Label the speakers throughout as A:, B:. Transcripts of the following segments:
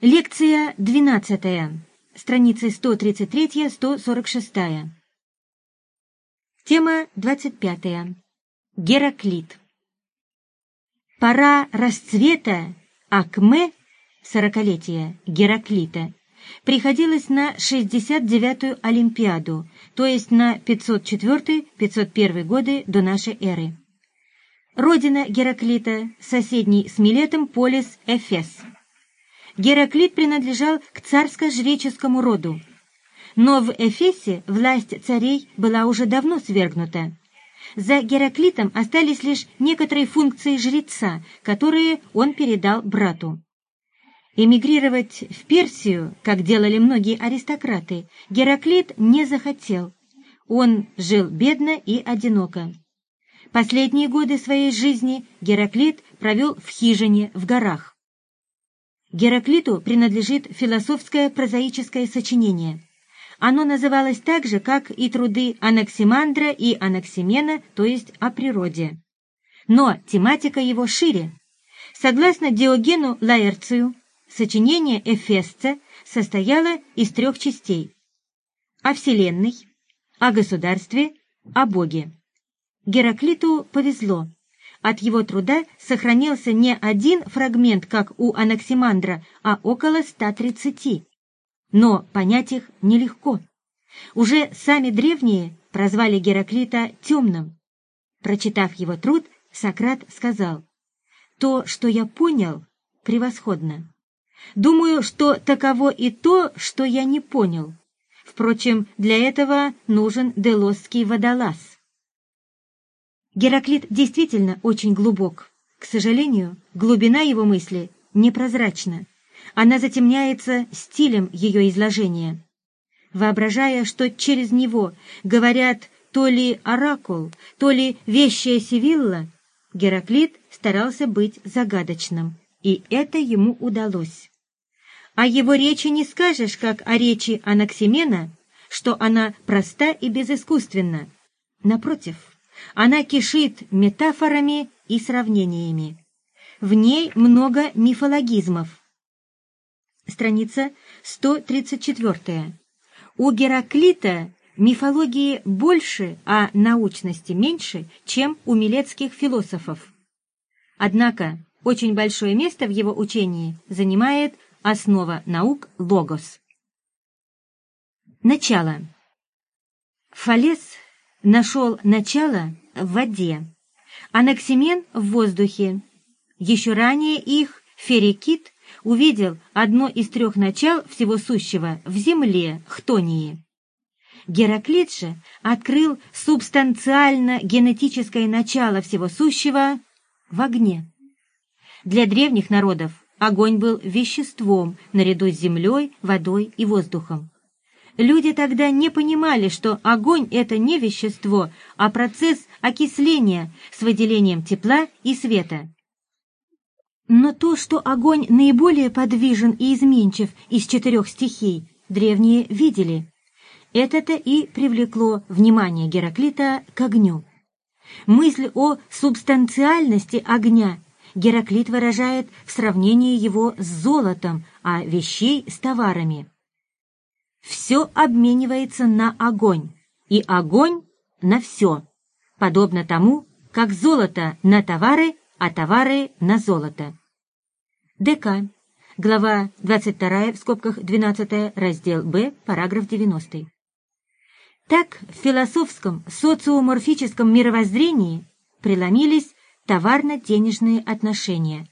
A: Лекция 12. Страницы 133-146. Тема 25. Гераклит. Пора расцвета Акме, сорокалетия Гераклита, приходилось на 69-ю Олимпиаду, то есть на 504-501 годы до нашей эры. Родина Гераклита, соседний с Милетом полис Эфес – Гераклит принадлежал к царско-жреческому роду. Но в Эфесе власть царей была уже давно свергнута. За Гераклитом остались лишь некоторые функции жреца, которые он передал брату. Эмигрировать в Персию, как делали многие аристократы, Гераклит не захотел. Он жил бедно и одиноко. Последние годы своей жизни Гераклит провел в хижине в горах. Гераклиту принадлежит философское прозаическое сочинение. Оно называлось так же, как и труды Анаксимандра и Анаксимена, то есть о природе. Но тематика его шире. Согласно Диогену Лаэрцию, сочинение Эфесца состояло из трех частей. О Вселенной, о государстве, о Боге. Гераклиту повезло. От его труда сохранился не один фрагмент, как у Анаксимандра, а около 130. Но понять их нелегко. Уже сами древние прозвали Гераклита темным. Прочитав его труд, Сократ сказал, «То, что я понял, превосходно. Думаю, что таково и то, что я не понял. Впрочем, для этого нужен делосский водолаз». Гераклит действительно очень глубок. К сожалению, глубина его мысли непрозрачна. Она затемняется стилем ее изложения. Воображая, что через него говорят то ли оракул, то ли вещая Сивилла, Гераклит старался быть загадочным, и это ему удалось. О его речи не скажешь, как о речи Анаксимена, что она проста и безыскусственна. Напротив, она кишит метафорами и сравнениями. В ней много мифологизмов. Страница 134. У Гераклита мифологии больше, а научности меньше, чем у милецких философов. Однако очень большое место в его учении занимает основа наук логос. Начало. Фалес нашел начало в воде, Анаксимен в воздухе. Еще ранее их Ферикит увидел одно из трех начал всего сущего в земле, Хтонии. Гераклит же открыл субстанциально-генетическое начало всего сущего в огне. Для древних народов огонь был веществом наряду с землей, водой и воздухом. Люди тогда не понимали, что огонь — это не вещество, а процесс окисления с выделением тепла и света. Но то, что огонь наиболее подвижен и изменчив из четырех стихий, древние видели. Это-то и привлекло внимание Гераклита к огню. Мысль о субстанциальности огня Гераклит выражает в сравнении его с золотом, а вещей с товарами все обменивается на огонь, и огонь на все, подобно тому, как золото на товары, а товары на золото. ДК. Глава 22, в скобках 12, раздел Б, параграф 90. Так в философском социоморфическом мировоззрении преломились товарно-денежные отношения,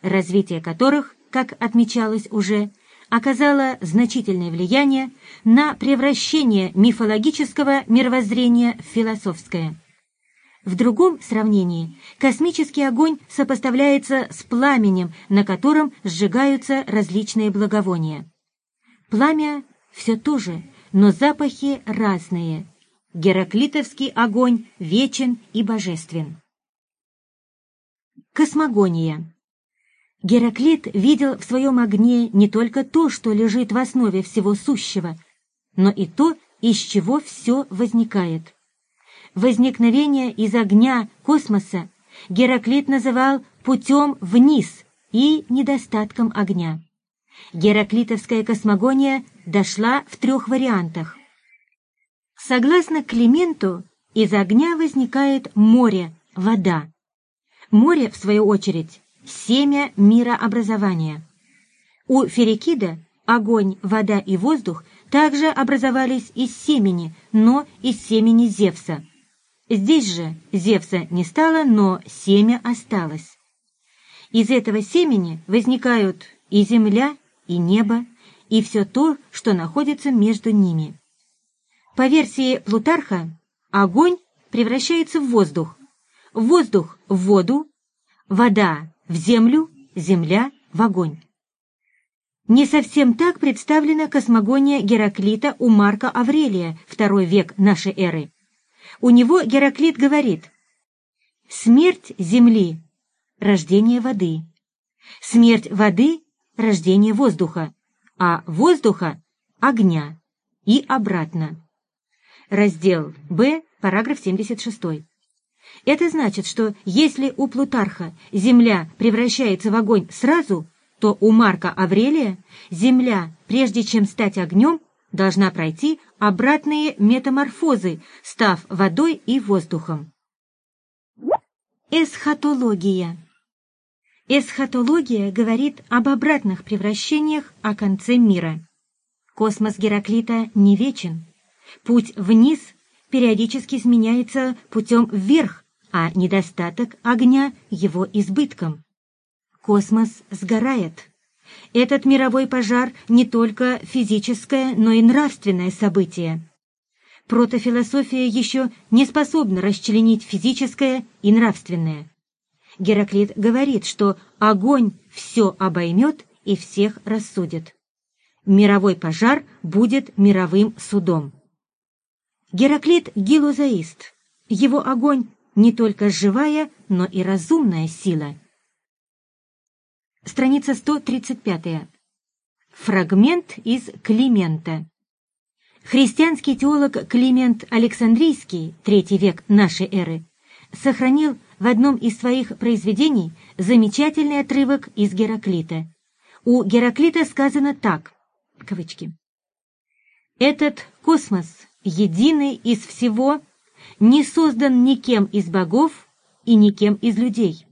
A: развитие которых, как отмечалось уже, оказала значительное влияние на превращение мифологического мировоззрения в философское. В другом сравнении космический огонь сопоставляется с пламенем, на котором сжигаются различные благовония. Пламя все то же, но запахи разные. Гераклитовский огонь вечен и божествен. Космогония Гераклит видел в своем огне не только то, что лежит в основе всего сущего, но и то, из чего все возникает. Возникновение из огня космоса Гераклит называл путем вниз и недостатком огня. Гераклитовская космогония дошла в трех вариантах. Согласно Клименту, из огня возникает море, вода. Море, в свою очередь, семя мирообразования. У Ферикида огонь, вода и воздух также образовались из семени, но из семени Зевса. Здесь же Зевса не стало, но семя осталось. Из этого семени возникают и земля, и небо, и все то, что находится между ними. По версии Плутарха, огонь превращается в воздух, воздух в воду, вода в землю, земля в огонь. Не совсем так представлена космогония Гераклита у Марка Аврелия, второй век нашей эры. У него Гераклит говорит «Смерть земли – рождение воды, смерть воды – рождение воздуха, а воздуха – огня и обратно». Раздел Б, параграф 76. Это значит, что если у Плутарха земля превращается в огонь сразу, то у Марка Аврелия земля, прежде чем стать огнем, должна пройти обратные метаморфозы, став водой и воздухом. Эсхатология Эсхатология говорит об обратных превращениях о конце мира. Космос Гераклита не вечен. Путь вниз периодически сменяется путем вверх, а недостаток огня — его избытком. Космос сгорает. Этот мировой пожар не только физическое, но и нравственное событие. Протофилософия еще не способна расчленить физическое и нравственное. Гераклит говорит, что огонь все обоймет и всех рассудит. Мировой пожар будет мировым судом. Гераклит – гилозаист. Его огонь не только живая, но и разумная сила. Страница 135. Фрагмент из Климента. Христианский теолог Климент Александрийский, третий век нашей эры, сохранил в одном из своих произведений замечательный отрывок из Гераклита. У Гераклита сказано так, кавычки, «Этот космос, единый из всего, не создан никем из богов и никем из людей.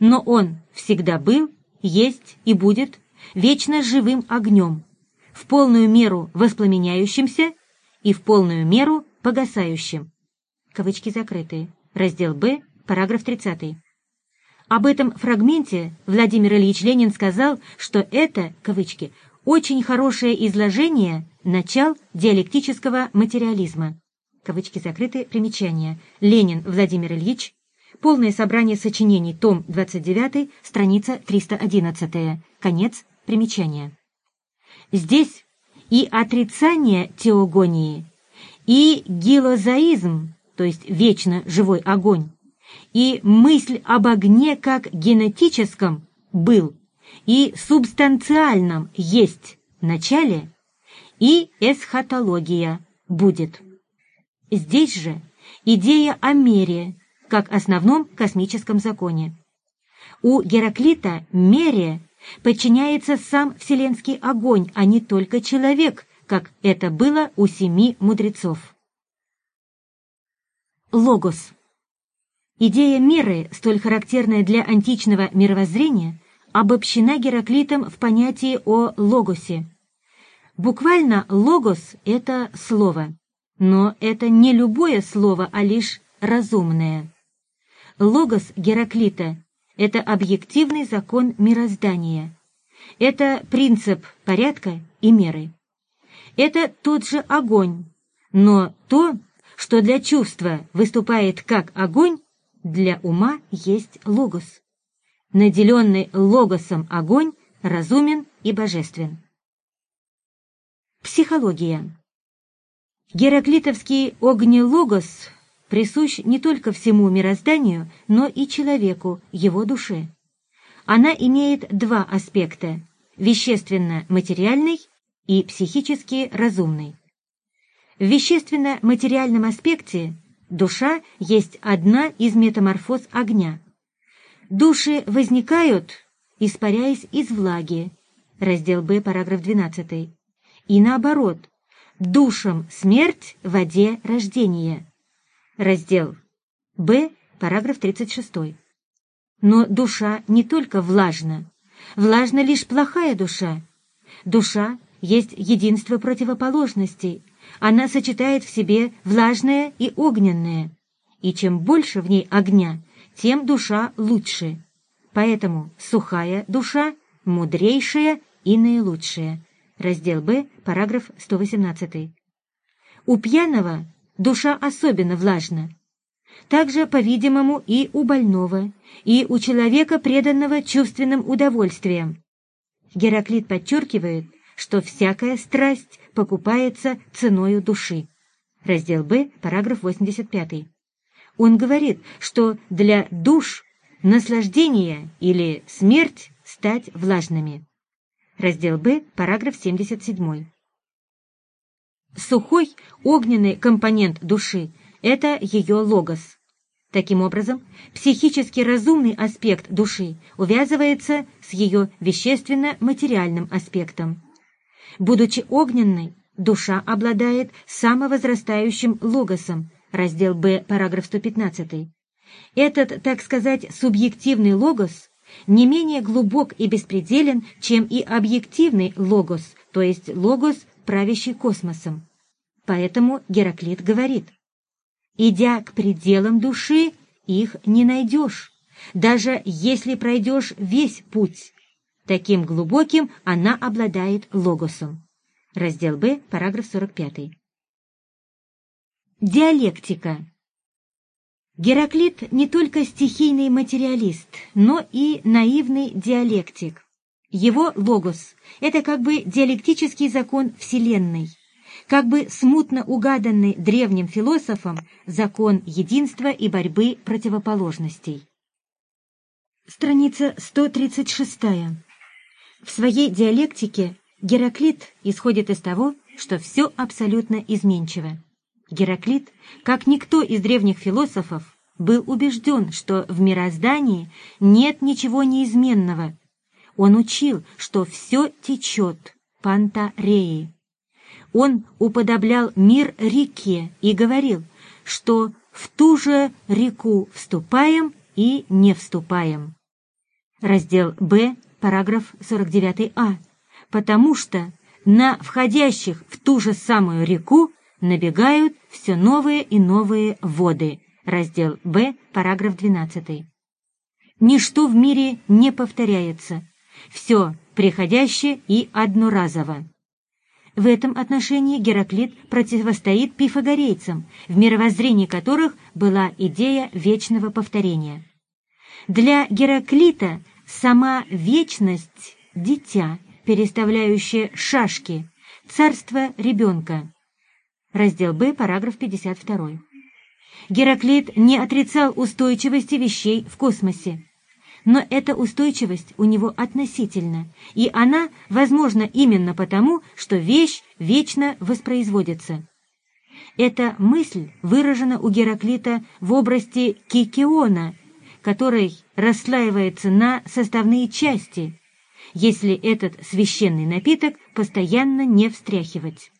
A: Но он всегда был, есть и будет вечно живым огнем, в полную меру воспламеняющимся и в полную меру погасающим. Кавычки закрытые. Раздел Б, параграф 30. Об этом фрагменте Владимир Ильич Ленин сказал, что это, кавычки, очень хорошее изложение начал диалектического материализма кавычки закрыты, примечания, Ленин Владимир Ильич, полное собрание сочинений, том 29, страница 311, конец примечания. Здесь и отрицание теогонии, и гилозаизм, то есть вечно живой огонь, и мысль об огне как генетическом был, и субстанциальном есть начале, и эсхатология будет. Здесь же идея о мере, как основном космическом законе. У Гераклита мере подчиняется сам вселенский огонь, а не только человек, как это было у семи мудрецов. Логос. Идея меры, столь характерная для античного мировоззрения, обобщена Гераклитом в понятии о логосе. Буквально логос — это слово. Но это не любое слово, а лишь разумное. Логос Гераклита — это объективный закон мироздания. Это принцип порядка и меры. Это тот же огонь, но то, что для чувства выступает как огонь, для ума есть логос. Наделенный логосом огонь разумен и божествен. Психология. Гераклитовский огнелогос присущ не только всему мирозданию, но и человеку, его душе. Она имеет два аспекта – вещественно-материальный и психически-разумный. В вещественно-материальном аспекте душа есть одна из метаморфоз огня. Души возникают, испаряясь из влаги, раздел Б, параграф 12. И наоборот, душам смерть, воде рождение. Раздел Б, параграф 36. Но душа не только влажна. Влажна лишь плохая душа. Душа есть единство противоположностей. Она сочетает в себе влажное и огненное. И чем больше в ней огня, тем душа лучше. Поэтому сухая душа мудрейшая и наилучшая. Раздел Б, параграф 118. У пьяного душа особенно влажна. Также, по-видимому, и у больного, и у человека, преданного чувственным удовольствиям. Гераклит подчеркивает, что всякая страсть покупается ценою души. Раздел Б, параграф 85. Он говорит, что для душ наслаждение или смерть стать влажными. Раздел Б, параграф 77. Сухой огненный компонент души – это ее логос. Таким образом, психически разумный аспект души увязывается с ее вещественно-материальным аспектом. Будучи огненной, душа обладает самовозрастающим логосом, раздел Б, параграф 115. Этот, так сказать, субъективный логос не менее глубок и беспределен, чем и объективный логос, то есть логос, правящий космосом. Поэтому Гераклит говорит, «Идя к пределам души, их не найдешь, даже если пройдешь весь путь. Таким глубоким она обладает логосом». Раздел Б, параграф 45. Диалектика Гераклит не только стихийный материалист, но и наивный диалектик. Его логос – это как бы диалектический закон Вселенной, как бы смутно угаданный древним философом закон единства и борьбы противоположностей. Страница 136. В своей диалектике Гераклит исходит из того, что все абсолютно изменчиво. Гераклит, как никто из древних философов, был убежден, что в мироздании нет ничего неизменного. Он учил, что все течет, пантареи. Он уподоблял мир реке и говорил, что в ту же реку вступаем и не вступаем. Раздел Б, параграф 49а. Потому что на входящих в ту же самую реку набегают все новые и новые воды. Раздел Б, параграф 12. Ничто в мире не повторяется. Все приходящее и одноразово. В этом отношении Гераклит противостоит пифагорейцам, в мировоззрении которых была идея вечного повторения. Для Гераклита сама вечность – дитя, переставляющее шашки, царство ребенка, Раздел Б, параграф 52. Гераклит не отрицал устойчивости вещей в космосе. Но эта устойчивость у него относительна, и она возможна именно потому, что вещь вечно воспроизводится. Эта мысль выражена у Гераклита в образе кикиона, который расслаивается на составные части, если этот священный напиток постоянно не встряхивать.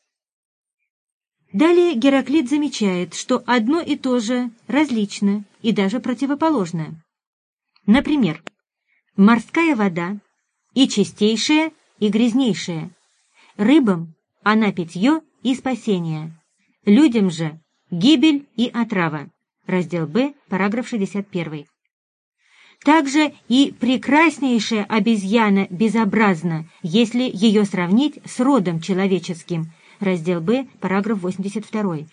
A: Далее Гераклит замечает, что одно и то же различно и даже противоположно. Например, морская вода и чистейшая, и грязнейшая. Рыбам она питье и спасение. Людям же гибель и отрава. Раздел Б, параграф 61. Также и прекраснейшая обезьяна безобразна, если ее сравнить с родом человеческим – раздел Б, параграф 82.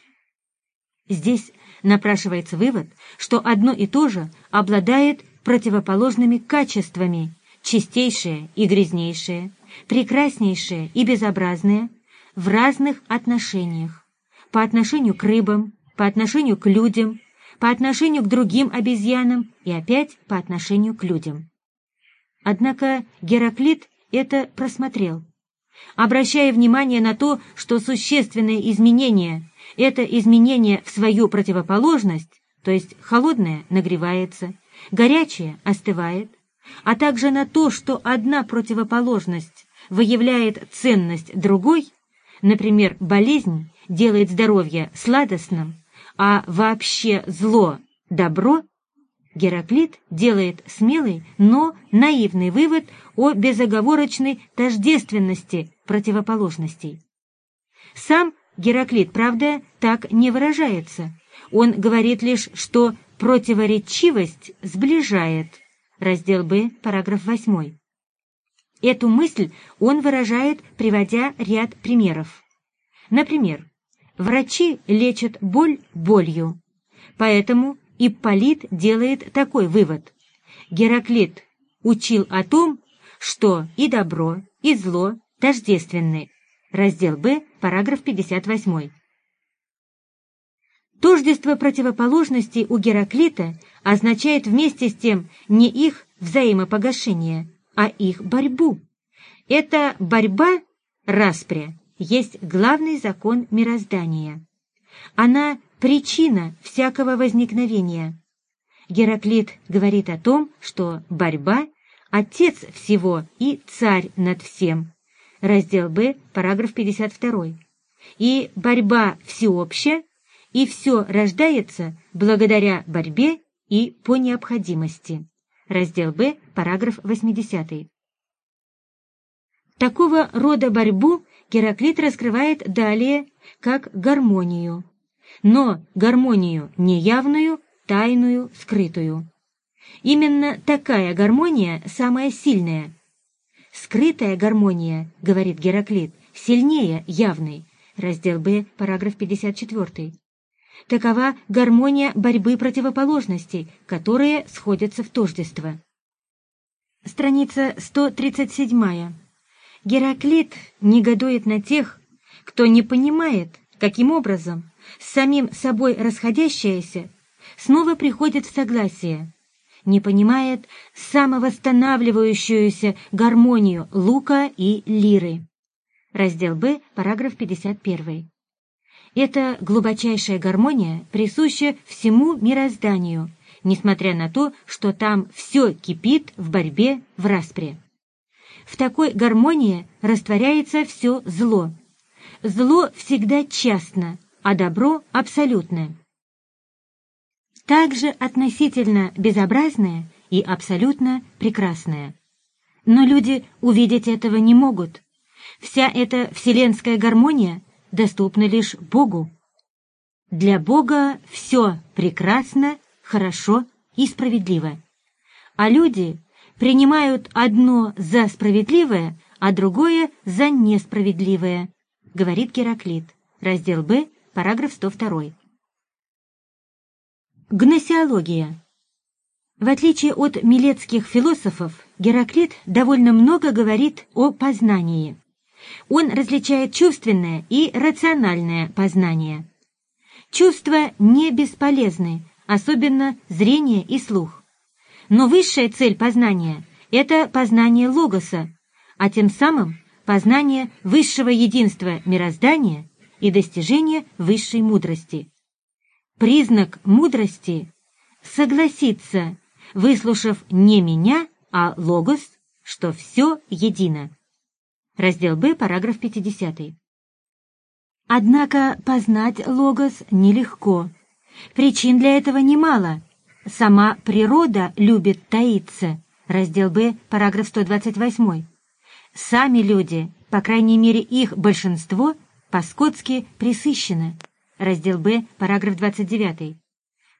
A: Здесь напрашивается вывод, что одно и то же обладает противоположными качествами, чистейшее и грязнейшее, прекраснейшее и безобразное, в разных отношениях, по отношению к рыбам, по отношению к людям, по отношению к другим обезьянам и опять по отношению к людям. Однако Гераклит это просмотрел обращая внимание на то, что существенное изменение – это изменение в свою противоположность, то есть холодное нагревается, горячее остывает, а также на то, что одна противоположность выявляет ценность другой, например, болезнь делает здоровье сладостным, а вообще зло – добро, Гераклит делает смелый, но наивный вывод о безоговорочной тождественности противоположностей. Сам Гераклит, правда, так не выражается. Он говорит лишь, что противоречивость сближает. Раздел Б, параграф 8. Эту мысль он выражает, приводя ряд примеров. Например, врачи лечат боль болью, поэтому Ипполит делает такой вывод. Гераклит учил о том, что и добро, и зло тождественны. Раздел Б, параграф 58. Тождество противоположностей у Гераклита означает вместе с тем не их взаимопогашение, а их борьбу. Эта борьба, распря, есть главный закон мироздания. Она причина всякого возникновения. Гераклит говорит о том, что борьба – отец всего и царь над всем. Раздел Б, параграф 52. И борьба всеобщая, и все рождается благодаря борьбе и по необходимости. Раздел Б, параграф 80. Такого рода борьбу Гераклит раскрывает далее как гармонию но гармонию неявную, тайную, скрытую. Именно такая гармония самая сильная. Скрытая гармония, говорит Гераклит, сильнее явной. Раздел Б, параграф 54. Такова гармония борьбы противоположностей, которые сходятся в тождество. Страница 137. Гераклит негодует на тех, кто не понимает, каким образом с самим собой расходящееся, снова приходит в согласие, не понимает самовосстанавливающуюся гармонию лука и лиры. Раздел Б, параграф 51. Эта глубочайшая гармония присуща всему мирозданию, несмотря на то, что там все кипит в борьбе, в распре. В такой гармонии растворяется все зло. Зло всегда частно, а добро абсолютное. Также относительно безобразное и абсолютно прекрасное. Но люди увидеть этого не могут. Вся эта вселенская гармония доступна лишь Богу. Для Бога все прекрасно, хорошо и справедливо. А люди принимают одно за справедливое, а другое за несправедливое, говорит Гераклит. Раздел Б, Параграф 102. Гносеология. В отличие от милетских философов, Гераклит довольно много говорит о познании. Он различает чувственное и рациональное познание. Чувства не бесполезны, особенно зрение и слух. Но высшая цель познания – это познание логоса, а тем самым познание высшего единства мироздания и достижение высшей мудрости. Признак мудрости — согласиться, выслушав не меня, а логос, что все едино. Раздел Б, параграф 50. Однако познать логос нелегко. Причин для этого немало. Сама природа любит таиться. Раздел Б, параграф 128. Сами люди, по крайней мере их большинство — по-скотски присыщено. Раздел Б, параграф 29.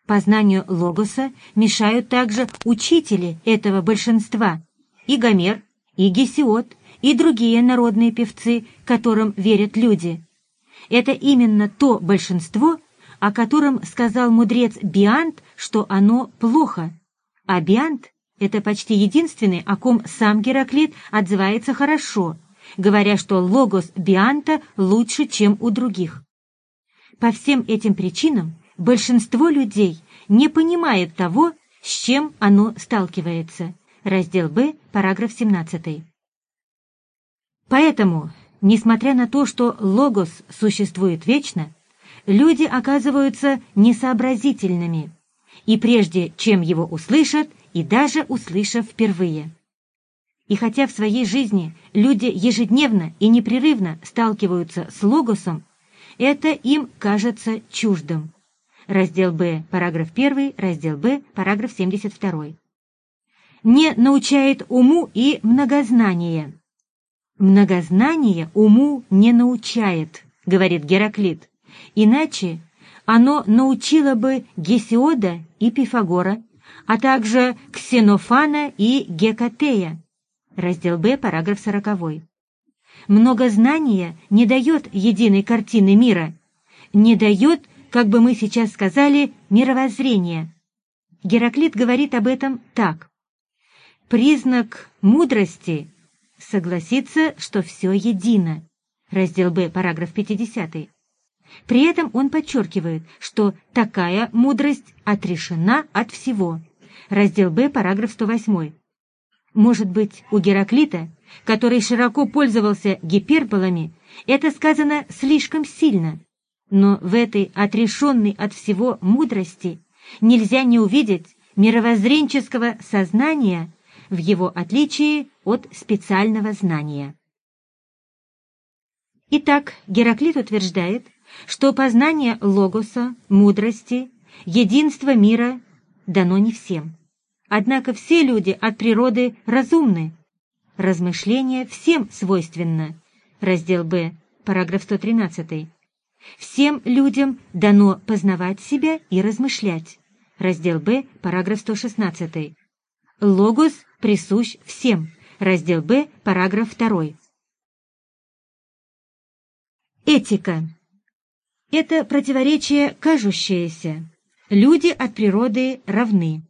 A: Познанию логоса мешают также учители этого большинства, и Гомер, и Гесиод, и другие народные певцы, которым верят люди. Это именно то большинство, о котором сказал мудрец Биант, что оно плохо. А Биант — это почти единственный, о ком сам Гераклит отзывается хорошо — говоря, что логос Бианта лучше, чем у других. По всем этим причинам большинство людей не понимает того, с чем оно сталкивается. Раздел Б, параграф 17. Поэтому, несмотря на то, что логос существует вечно, люди оказываются несообразительными, и прежде чем его услышат, и даже услышав впервые. И хотя в своей жизни люди ежедневно и непрерывно сталкиваются с логосом, это им кажется чуждым. Раздел Б, параграф 1, раздел Б, параграф 72. Не научает уму и многознание. Многознание уму не научает, говорит Гераклит, иначе оно научило бы Гесиода и Пифагора, а также Ксенофана и Гекатея. Раздел Б, параграф 40. Многознание не дает единой картины мира, не дает, как бы мы сейчас сказали, мировоззрения. Гераклит говорит об этом так. Признак мудрости — согласиться, что все едино. Раздел Б, параграф 50. При этом он подчеркивает, что такая мудрость отрешена от всего. Раздел Б, параграф 108. Может быть, у Гераклита, который широко пользовался гиперболами, это сказано слишком сильно. Но в этой отрешенной от всего мудрости нельзя не увидеть мировоззренческого сознания в его отличии от специального знания. Итак, Гераклит утверждает, что познание логоса, мудрости, единства мира дано не всем. Однако все люди от природы разумны. Размышление всем свойственно. Раздел Б, параграф 113. Всем людям дано познавать себя и размышлять. Раздел Б, параграф 116. Логос присущ всем. Раздел Б, параграф 2. Этика. Это противоречие кажущееся. Люди от природы равны,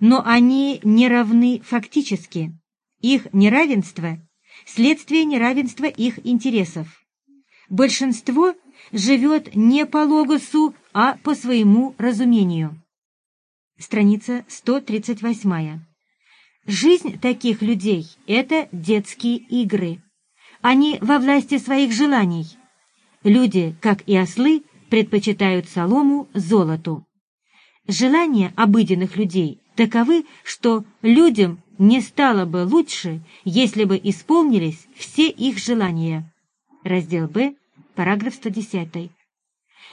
A: но они не равны фактически. Их неравенство – следствие неравенства их интересов. Большинство живет не по логосу, а по своему разумению. Страница 138. Жизнь таких людей – это детские игры. Они во власти своих желаний – Люди, как и ослы, предпочитают солому золоту. Желания обыденных людей таковы, что людям не стало бы лучше, если бы исполнились все их желания. Раздел Б, параграф 110.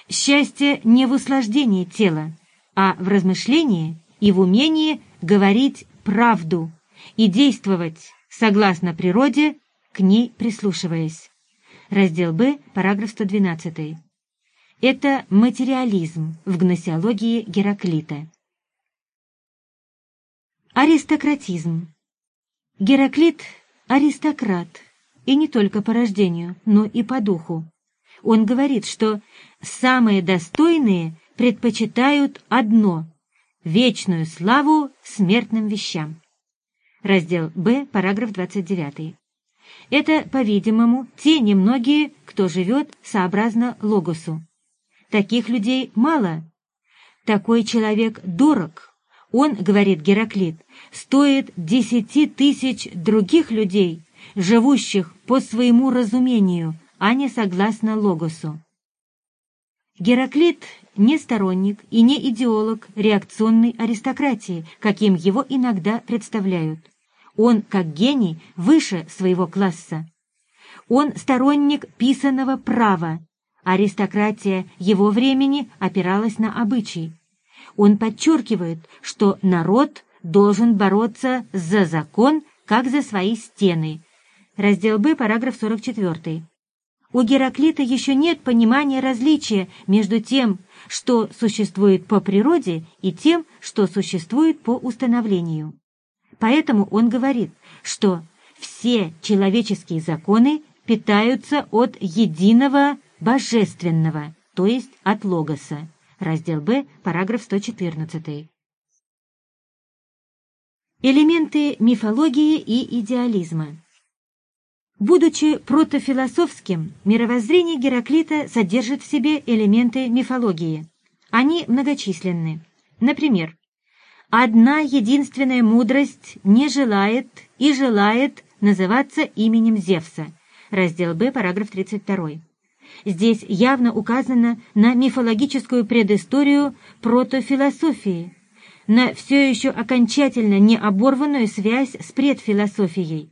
A: Счастье не в услаждении тела, а в размышлении и в умении говорить правду и действовать согласно природе, к ней прислушиваясь. Раздел Б, параграф 112. Это материализм в гносеологии Гераклита. Аристократизм. Гераклит – аристократ, и не только по рождению, но и по духу. Он говорит, что самые достойные предпочитают одно – вечную славу смертным вещам. Раздел Б, параграф 29. Это, по-видимому, те немногие, кто живет сообразно логосу. Таких людей мало. Такой человек дорог. Он, говорит Гераклит, стоит десяти тысяч других людей, живущих по своему разумению, а не согласно логосу. Гераклит не сторонник и не идеолог реакционной аристократии, каким его иногда представляют. Он, как гений, выше своего класса. Он сторонник писанного права. Аристократия его времени опиралась на обычай. Он подчеркивает, что народ должен бороться за закон, как за свои стены. Раздел Б, параграф 44. У Гераклита еще нет понимания различия между тем, что существует по природе, и тем, что существует по установлению. Поэтому он говорит, что все человеческие законы питаются от единого божественного, то есть от логоса. Раздел Б, параграф 114. Элементы мифологии и идеализма. Будучи протофилософским, мировоззрение Гераклита содержит в себе элементы мифологии. Они многочисленны. Например, Одна единственная мудрость не желает и желает называться именем Зевса. Раздел Б, параграф 32. Здесь явно указано на мифологическую предысторию протофилософии, на все еще окончательно не оборванную связь с предфилософией.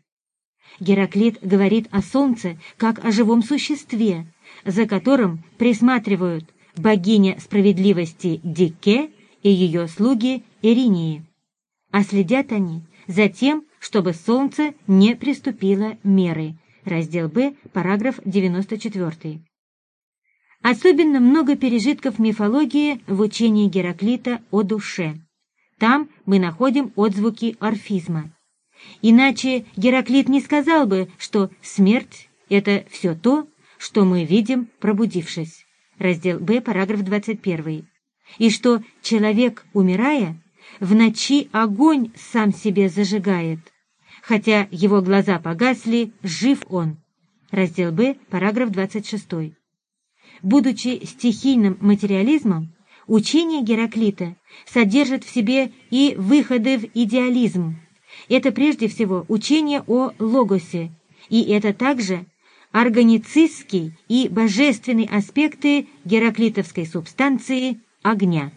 A: Гераклит говорит о Солнце как о живом существе, за которым присматривают богиня справедливости Дике и ее слуги Иринии. А следят они за тем, чтобы Солнце не приступило меры. Раздел Б, параграф 94. Особенно много пережитков мифологии в учении Гераклита о душе. Там мы находим отзвуки орфизма. Иначе Гераклит не сказал бы, что смерть — это все то, что мы видим, пробудившись. Раздел Б, параграф 21. И что человек, умирая, в ночи огонь сам себе зажигает. Хотя его глаза погасли, жив он. Раздел Б, параграф 26. Будучи стихийным материализмом, учение Гераклита содержит в себе и выходы в идеализм. Это прежде всего учение о логосе, и это также органицистский и божественный аспекты гераклитовской субстанции огня.